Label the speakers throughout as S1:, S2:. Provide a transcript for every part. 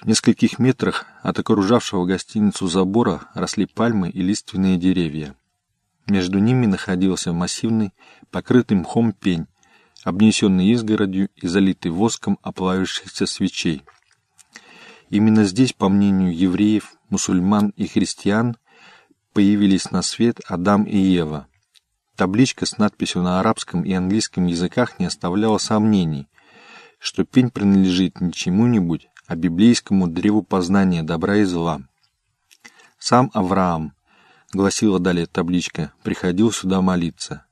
S1: В нескольких метрах от окружавшего гостиницу забора росли пальмы и лиственные деревья. Между ними находился массивный, покрытый мхом пень, обнесенный изгородью и залитый воском оплавившихся свечей. Именно здесь, по мнению евреев, мусульман и христиан, появились на свет Адам и Ева. Табличка с надписью на арабском и английском языках не оставляла сомнений, что пень принадлежит не чему-нибудь, а библейскому древу познания добра и зла. Сам Авраам, гласила далее табличка, приходил сюда молиться.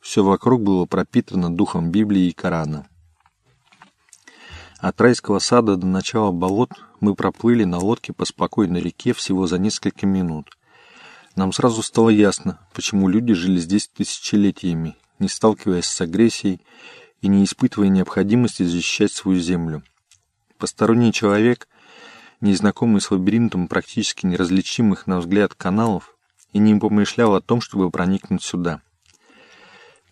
S1: Все вокруг было пропитано духом Библии и Корана. От райского сада до начала болот мы проплыли на лодке по спокойной реке всего за несколько минут. Нам сразу стало ясно, почему люди жили здесь тысячелетиями, не сталкиваясь с агрессией и не испытывая необходимости защищать свою землю. Посторонний человек, незнакомый с лабиринтом практически неразличимых на взгляд каналов, и не помышлял о том, чтобы проникнуть сюда.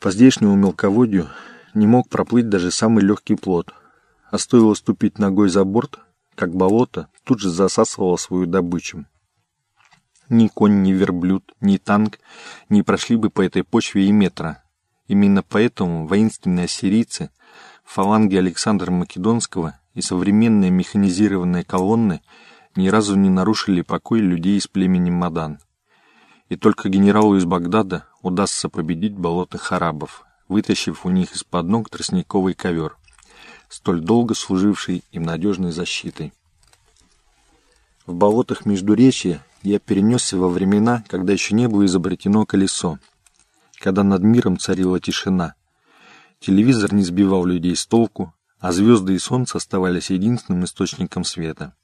S1: По здешнему мелководью не мог проплыть даже самый легкий плод, а стоило ступить ногой за борт, как болото тут же засасывало свою добычу. Ни конь, ни верблюд, ни танк не прошли бы по этой почве и метра. Именно поэтому воинственные ассирийцы, фаланги Александра Македонского и современные механизированные колонны ни разу не нарушили покой людей из племени Мадан. И только генералу из Багдада удастся победить болотных арабов, вытащив у них из-под ног тростниковый ковер, столь долго служивший им надежной защитой. В болотах Междуречья я перенесся во времена, когда еще не было изобретено колесо, когда над миром царила тишина. Телевизор не сбивал людей с толку, а звезды и солнце оставались единственным источником света.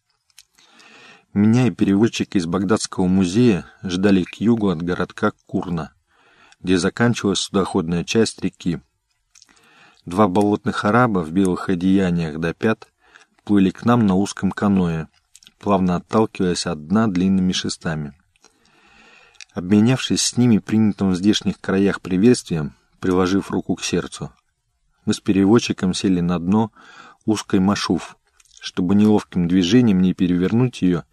S1: Меня и переводчика из Багдадского музея ждали к югу от городка Курна, где заканчивалась судоходная часть реки. Два болотных араба в белых одеяниях до пят плыли к нам на узком каное, плавно отталкиваясь от дна длинными шестами. Обменявшись с ними принятым в здешних краях приветствием, приложив руку к сердцу, мы с переводчиком сели на дно узкой машуф, чтобы неловким движением не перевернуть ее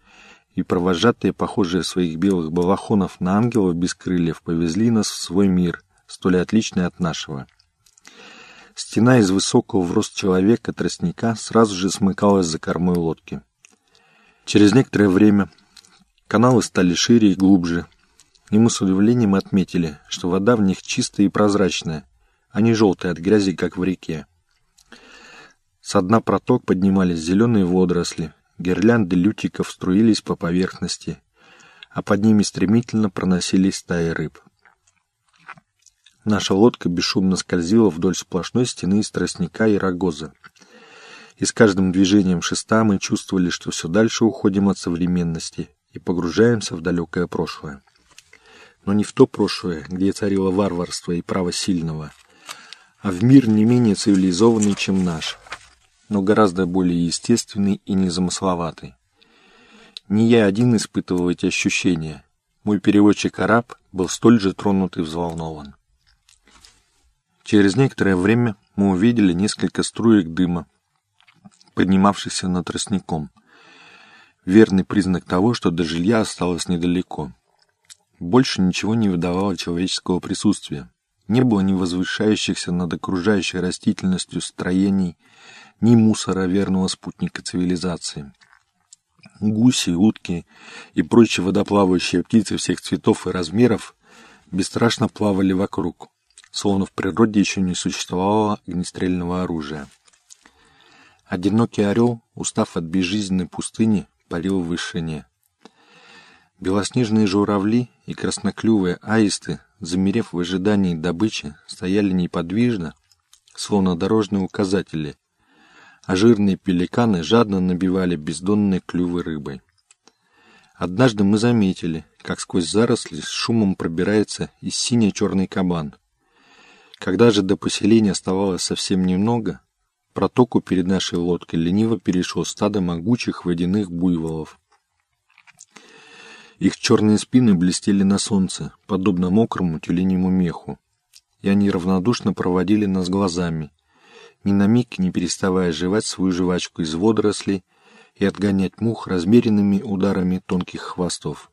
S1: и провожатые, похожие своих белых балахонов на ангелов без крыльев, повезли нас в свой мир, столь отличный от нашего. Стена из высокого в рост человека тростника сразу же смыкалась за кормой лодки. Через некоторое время каналы стали шире и глубже, и мы с удивлением отметили, что вода в них чистая и прозрачная, не желтая от грязи, как в реке. Со дна проток поднимались зеленые водоросли, Гирлянды лютиков струились по поверхности, а под ними стремительно проносились стаи рыб. Наша лодка бесшумно скользила вдоль сплошной стены из тростника и рогоза. И с каждым движением шеста мы чувствовали, что все дальше уходим от современности и погружаемся в далекое прошлое. Но не в то прошлое, где царило варварство и право сильного, а в мир не менее цивилизованный, чем наш — но гораздо более естественный и незамысловатый. Не я один испытывал эти ощущения. Мой переводчик-араб был столь же тронут и взволнован. Через некоторое время мы увидели несколько струек дыма, поднимавшихся над тростником. Верный признак того, что до жилья осталось недалеко. Больше ничего не выдавало человеческого присутствия. Не было ни возвышающихся над окружающей растительностью строений, ни мусора верного спутника цивилизации. Гуси, утки и прочие водоплавающие птицы всех цветов и размеров бесстрашно плавали вокруг, словно в природе еще не существовало огнестрельного оружия. Одинокий орел, устав от безжизненной пустыни, парил в вышине. Белоснежные журавли и красноклювые аисты, замерев в ожидании добычи, стояли неподвижно, словно дорожные указатели, а жирные пеликаны жадно набивали бездонные клювы рыбой. Однажды мы заметили, как сквозь заросли с шумом пробирается и синий-черный кабан. Когда же до поселения оставалось совсем немного, протоку перед нашей лодкой лениво перешел стадо могучих водяных буйволов. Их черные спины блестели на солнце, подобно мокрому тюленему меху, и они равнодушно проводили нас глазами — ни на миг не переставая жевать свою жвачку из водорослей и отгонять мух размеренными ударами тонких хвостов.